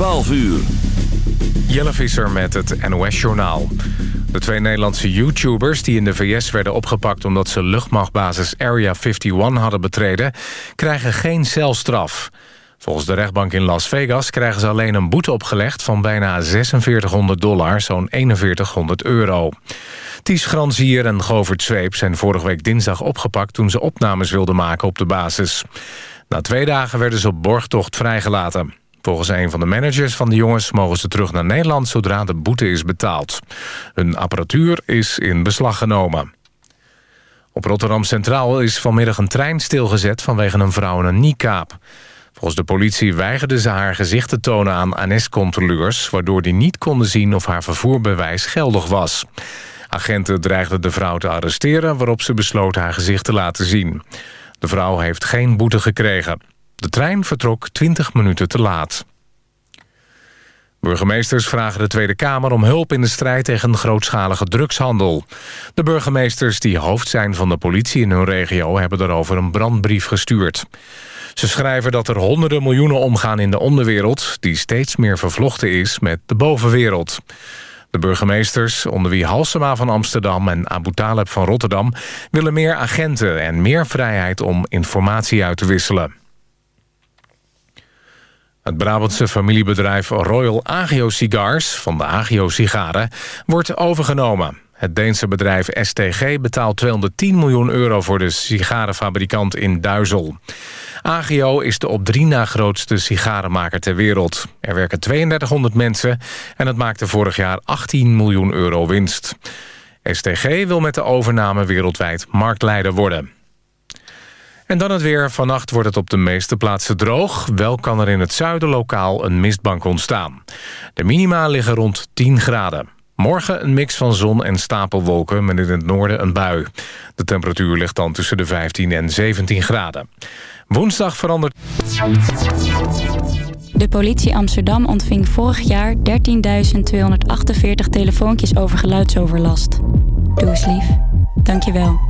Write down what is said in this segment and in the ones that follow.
12 uur. Jelle Visser met het NOS-journaal. De twee Nederlandse YouTubers die in de VS werden opgepakt... omdat ze luchtmachtbasis Area 51 hadden betreden... krijgen geen celstraf. Volgens de rechtbank in Las Vegas krijgen ze alleen een boete opgelegd... van bijna 4600 dollar, zo'n 4100 euro. Ties Granzier en Govert Zweep zijn vorige week dinsdag opgepakt... toen ze opnames wilden maken op de basis. Na twee dagen werden ze op borgtocht vrijgelaten. Volgens een van de managers van de jongens mogen ze terug naar Nederland... zodra de boete is betaald. Hun apparatuur is in beslag genomen. Op Rotterdam Centraal is vanmiddag een trein stilgezet... vanwege een vrouw in een niekaap. Volgens de politie weigerde ze haar gezicht te tonen aan NS-controleurs... waardoor die niet konden zien of haar vervoerbewijs geldig was. Agenten dreigden de vrouw te arresteren... waarop ze besloot haar gezicht te laten zien. De vrouw heeft geen boete gekregen. De trein vertrok 20 minuten te laat. Burgemeesters vragen de Tweede Kamer om hulp in de strijd tegen grootschalige drugshandel. De burgemeesters die hoofd zijn van de politie in hun regio hebben daarover een brandbrief gestuurd. Ze schrijven dat er honderden miljoenen omgaan in de onderwereld... die steeds meer vervlochten is met de bovenwereld. De burgemeesters, onder wie Halsema van Amsterdam en Abu Taleb van Rotterdam... willen meer agenten en meer vrijheid om informatie uit te wisselen. Het Brabantse familiebedrijf Royal Agio Cigars van de Agio Sigaren wordt overgenomen. Het Deense bedrijf STG betaalt 210 miljoen euro voor de sigarenfabrikant in Duizel. Agio is de op drie na grootste sigarenmaker ter wereld. Er werken 3200 mensen en het maakte vorig jaar 18 miljoen euro winst. STG wil met de overname wereldwijd marktleider worden. En dan het weer. Vannacht wordt het op de meeste plaatsen droog. Wel kan er in het zuiden lokaal een mistbank ontstaan. De minima liggen rond 10 graden. Morgen een mix van zon en stapelwolken met in het noorden een bui. De temperatuur ligt dan tussen de 15 en 17 graden. Woensdag verandert... De politie Amsterdam ontving vorig jaar 13.248 telefoontjes over geluidsoverlast. Doe eens lief. Dank je wel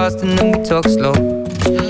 Fast, and then we talk slow.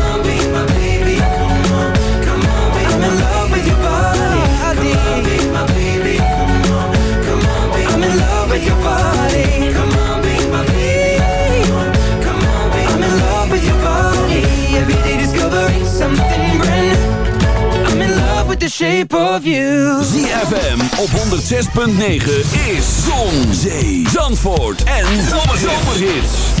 Shape of you. ZFM op 106.9 is Zon, Zee, Zandvoort en Zomerhits.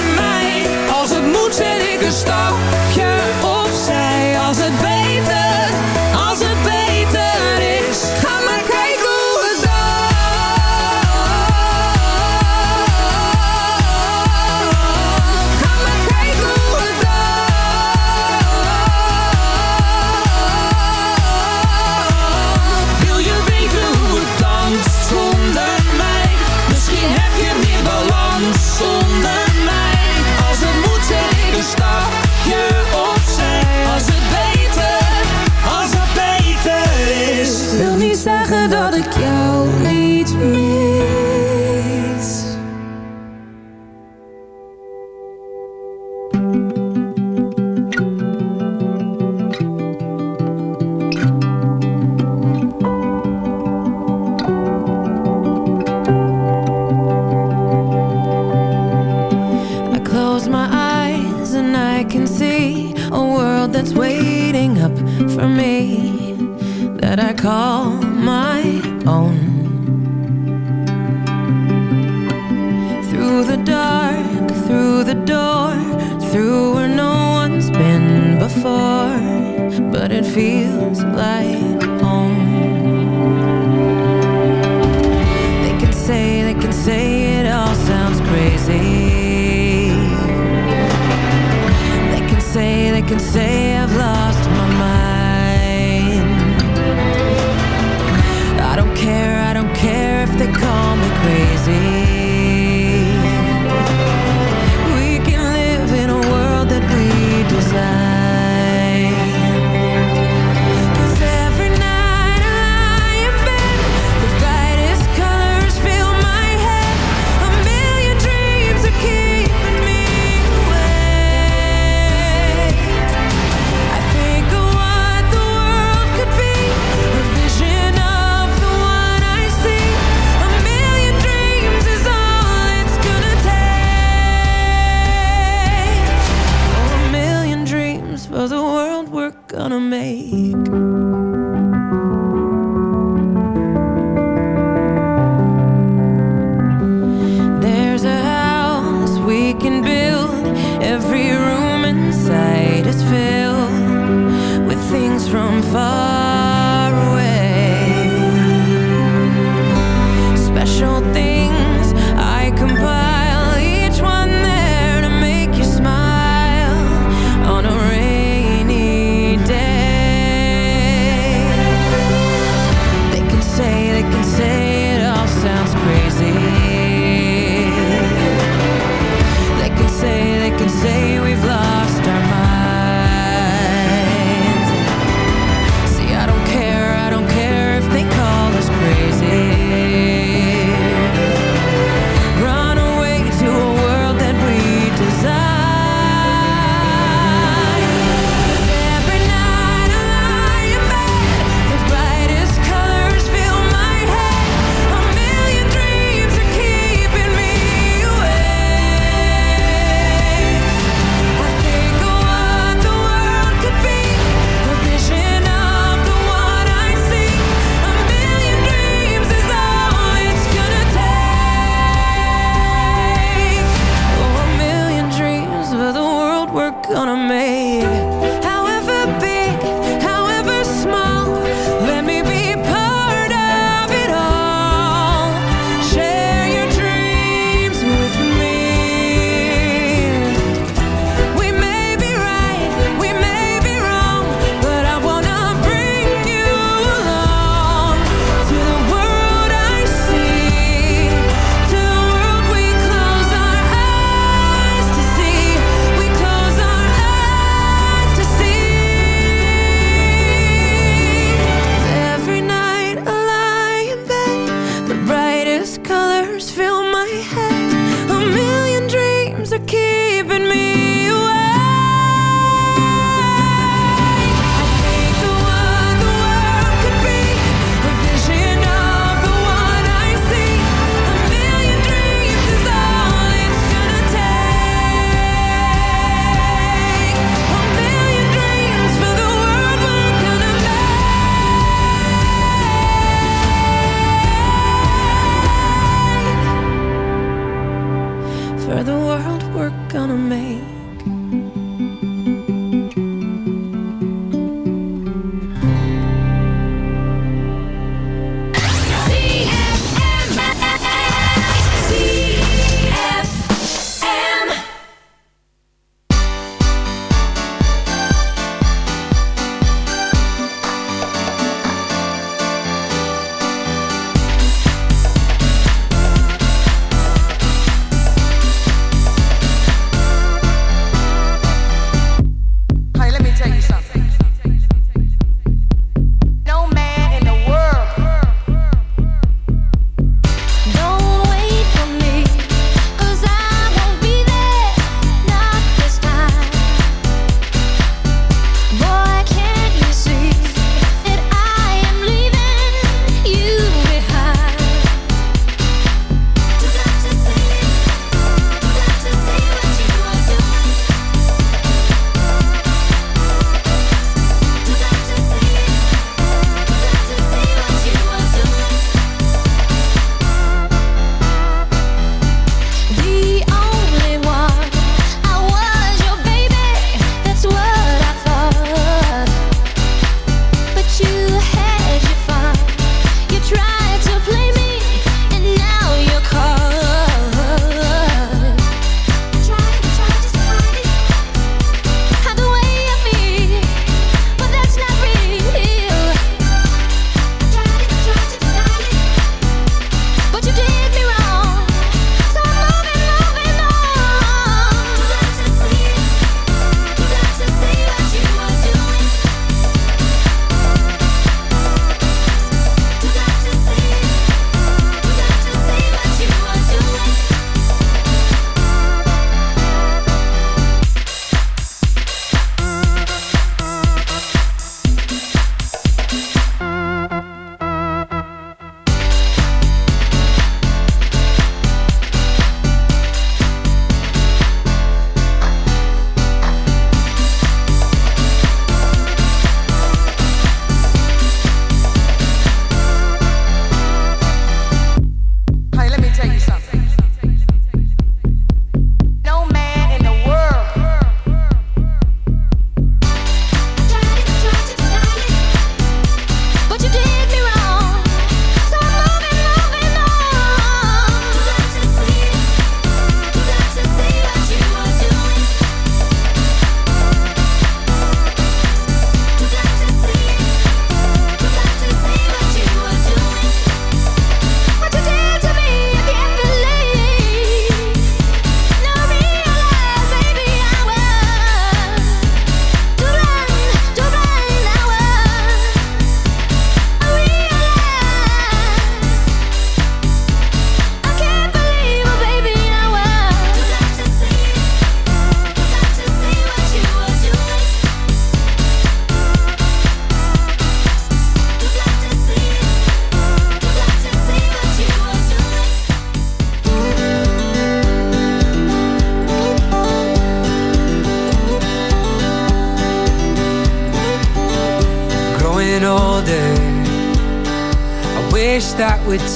zet ik een stap.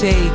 Take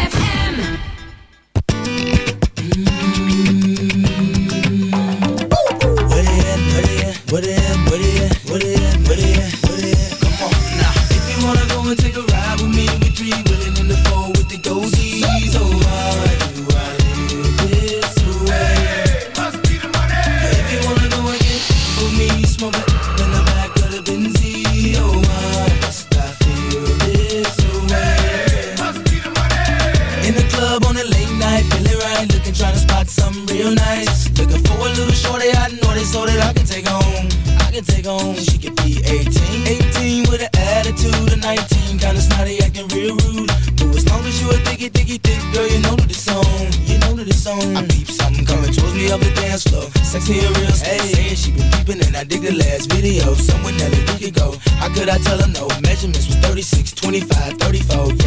can take home. She could be 18, 18 with an attitude of 19, kinda snotty, acting real rude. But as long as you a diggy, diggy, thick girl, you know that it's on. You know that it's on. I peep something coming towards me up the dance floor. Sexy and real, hey, saying she been peeping and I dig the last video. Somewhere that we could go. How could I tell her no? Measurements was 36, 25, 34.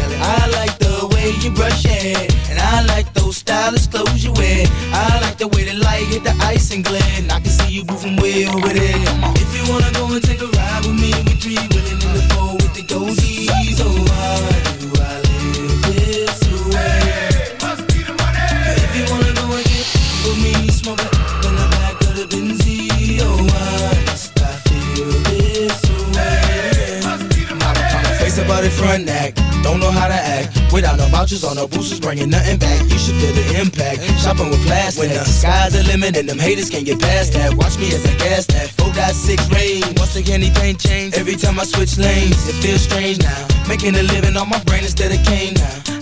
The way the light hit the ice and and I can see you moving way over there. If you wanna go and take a ride with me, we three willing in the four with the dozies. Oh, why do I live this way? Must be the money. If you wanna go and get with me, smoke it in the back of the. Oh, why I feel this way? Must be the money front act, don't know how to act. Without no vouchers or no boosters, bringing nothing back. You should feel the impact. Shopping with plastic. When the sky's the limit and them haters can't get past that. Watch me as I gas that. 4.6 range. Once again, anything change. Every time I switch lanes, it feels strange now. Making a living on my brain instead of cane now.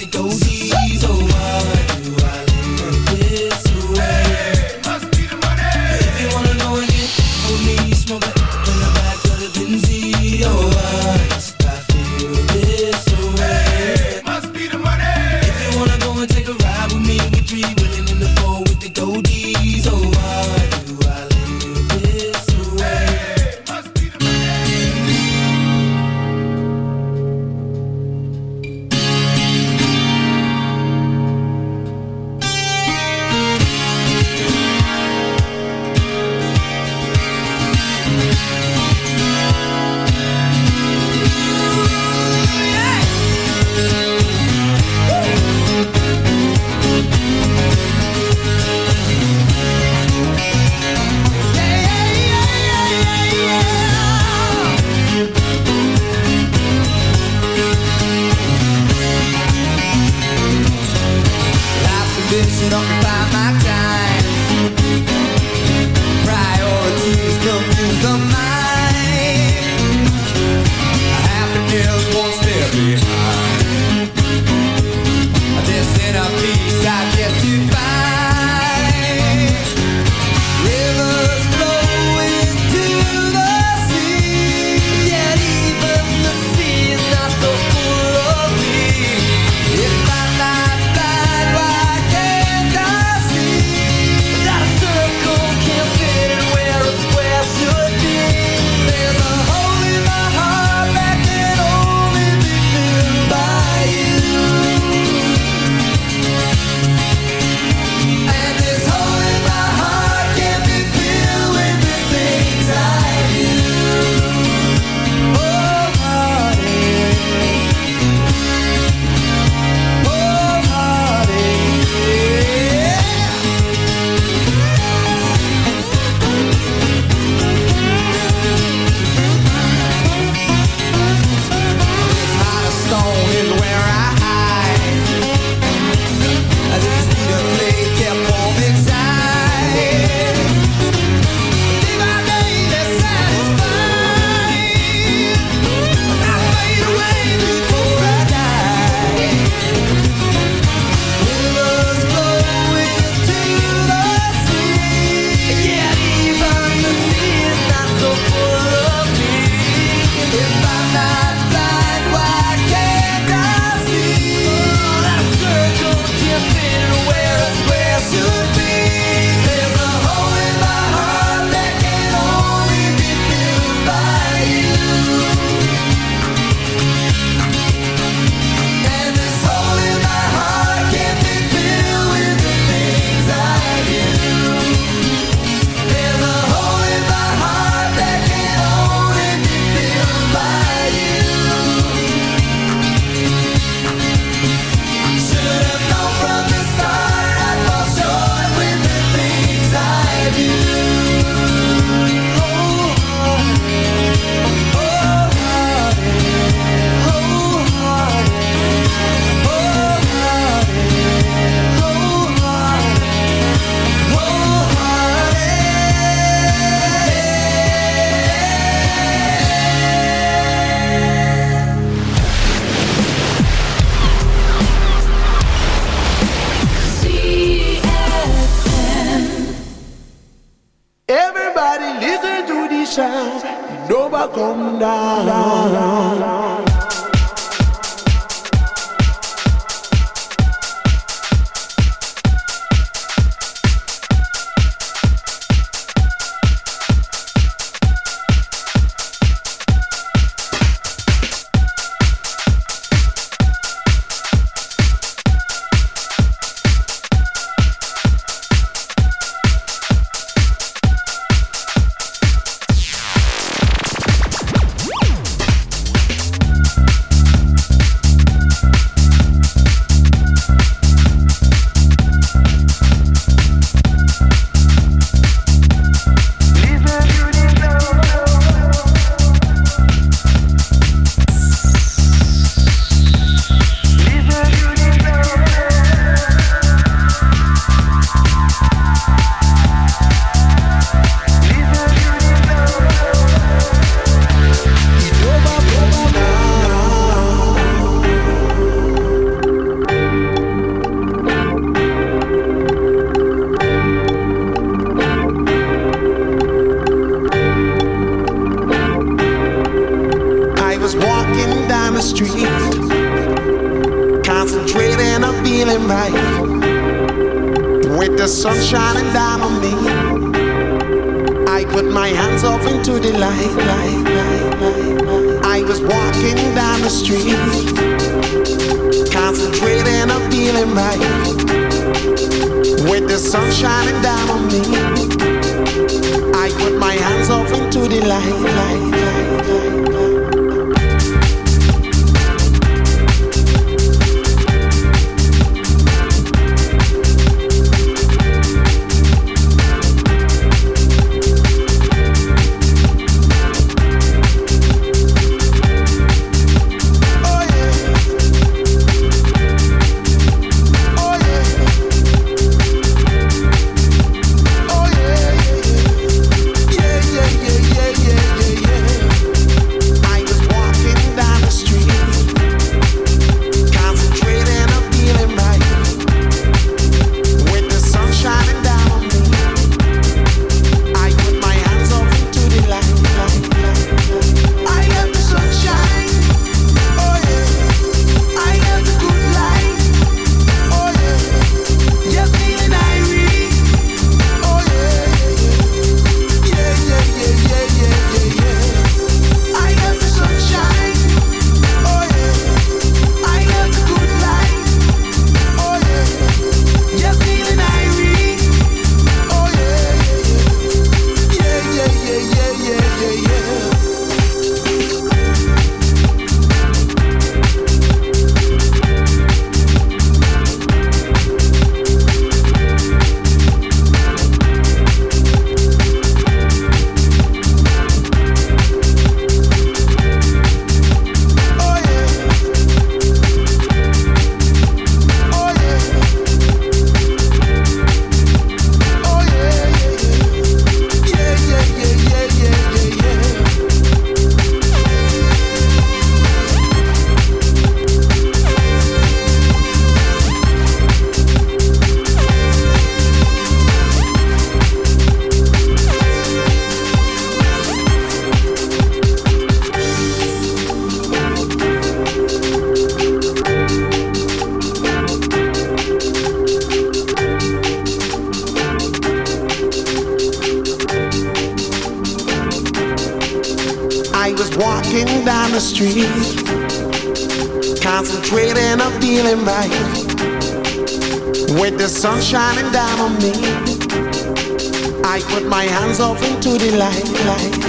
with the goatees. Oh, why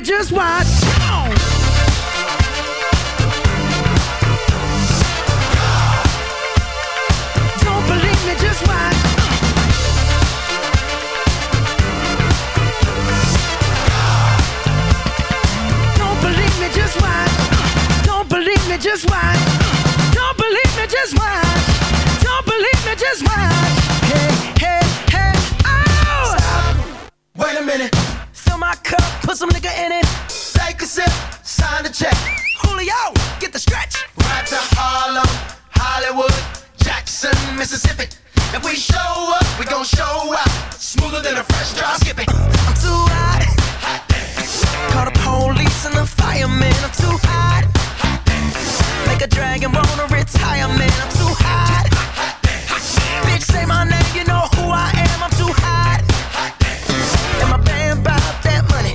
Me, just watch. Don't believe me, just watch. Don't believe me, just watch. Don't believe me, just watch. Don't believe me, just watch. Don't believe me, just watch. Hey, hey, hey, oh! Stop. Wait a minute. Fill my cup, put some nigga in it. Take a sip, sign the check. Julio, get the stretch. Right to Harlem, Hollywood, Jackson, Mississippi. If we show up, we gon' show out. Smoother than a fresh drop skipping. I'm too hot. hot Call the police and the fireman. I'm too hot. hot Make a dragon wanna retire, man. I'm too hot. Bitch, say my name, you know who I am. I'm too hot.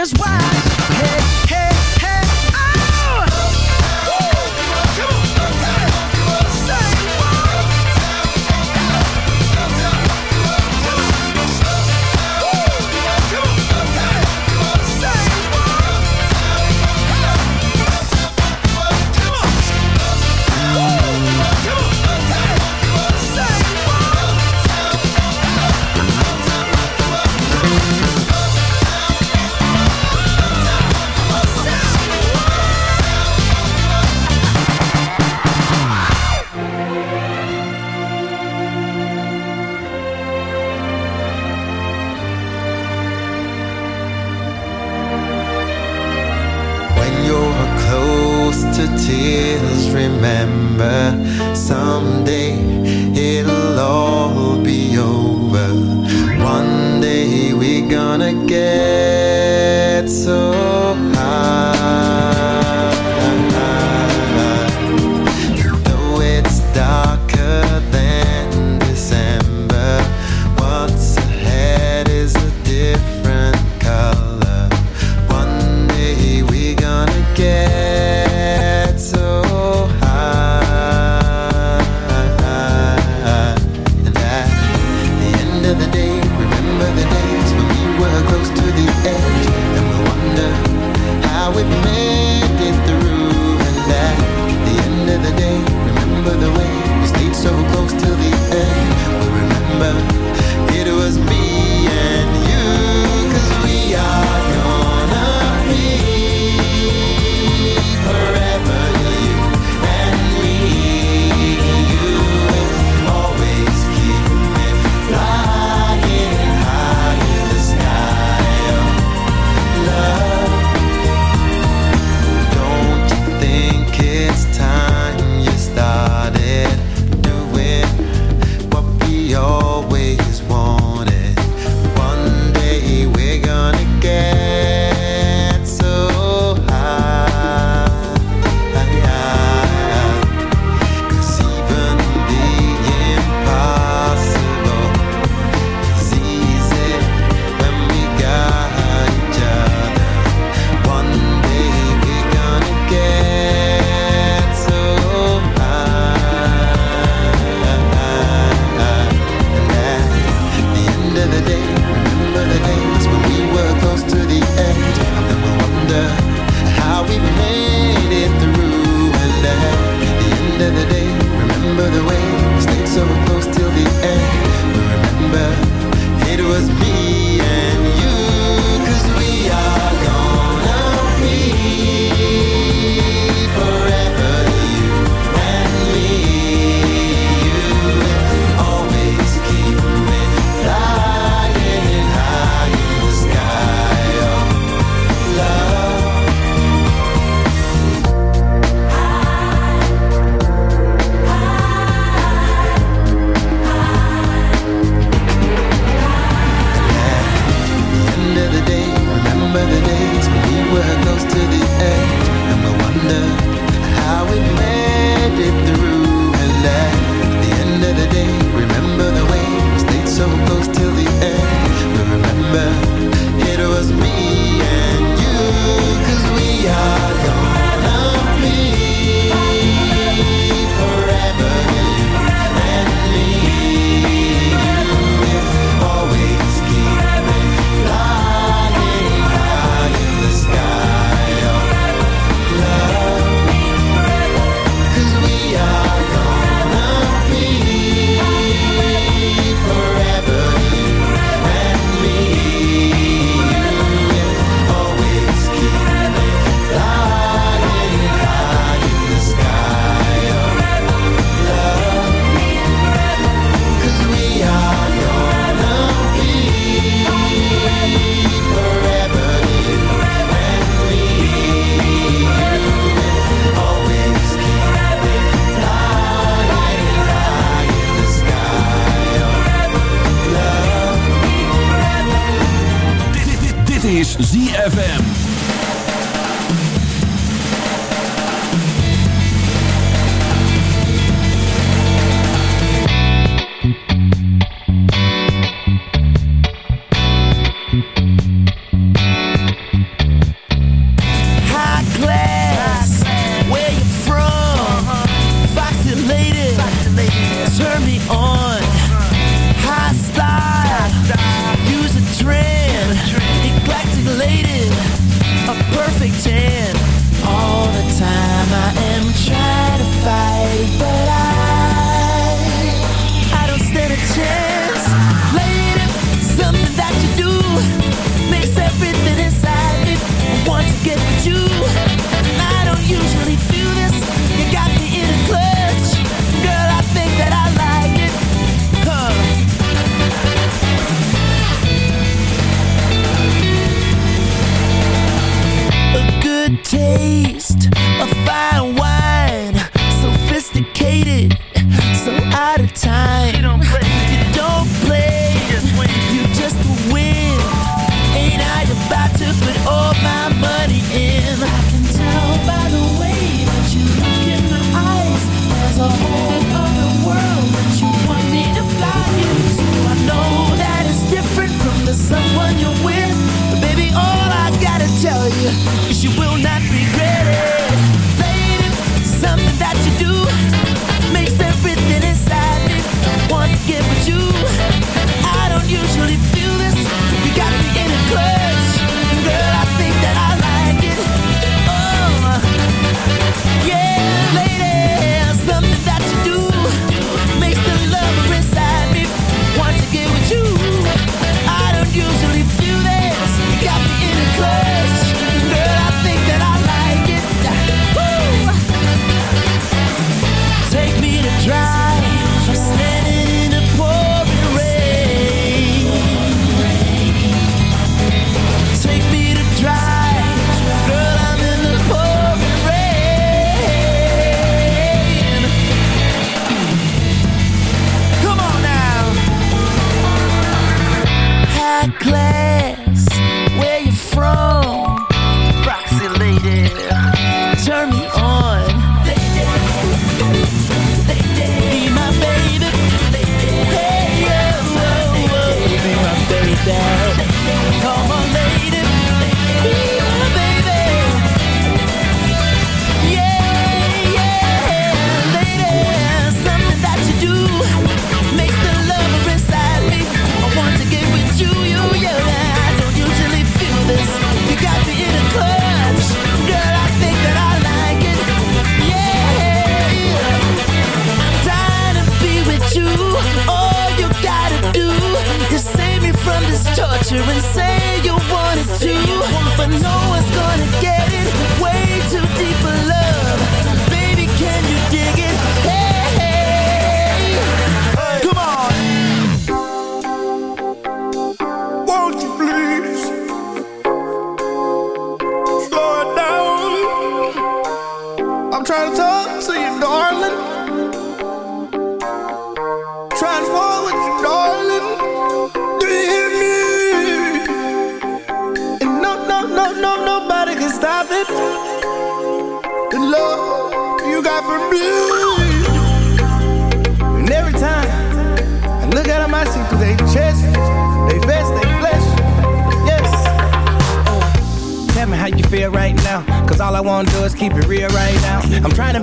just why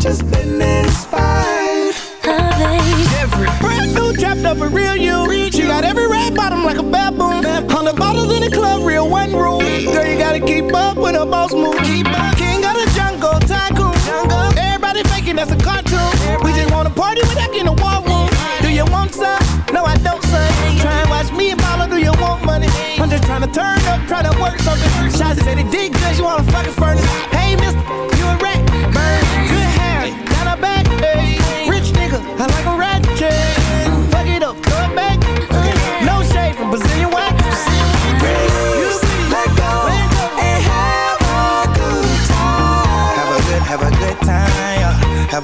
just been inspired. Every brand new trapped up a real you. She you. got every red bottom like a baboon. Hundred bottles in the club, real one room. Girl, you gotta keep up with the boss move. Keep up. King of the jungle, tycoon. Jungle. Everybody faking that's a cartoon. We just wanna party without getting a war room. Do you want some? No, I don't, son. Try and watch me and follow. do you want money? I'm just trying to turn up, try to work something. Shots said it did good, you wanna fucking furnace.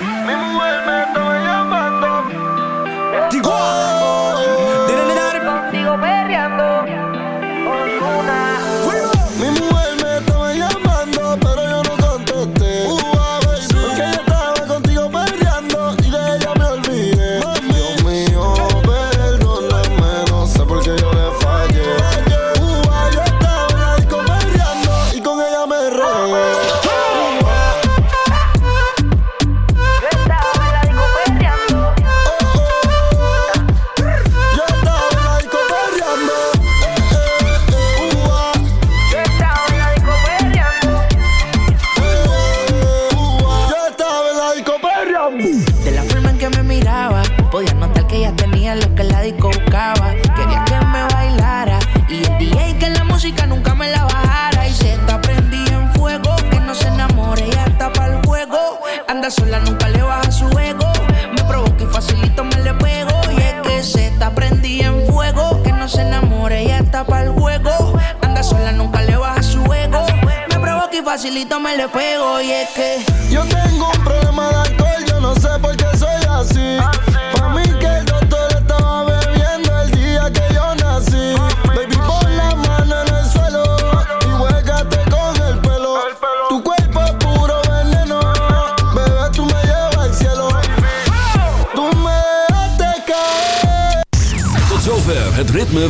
Mi mujer me está llamando. Tigua.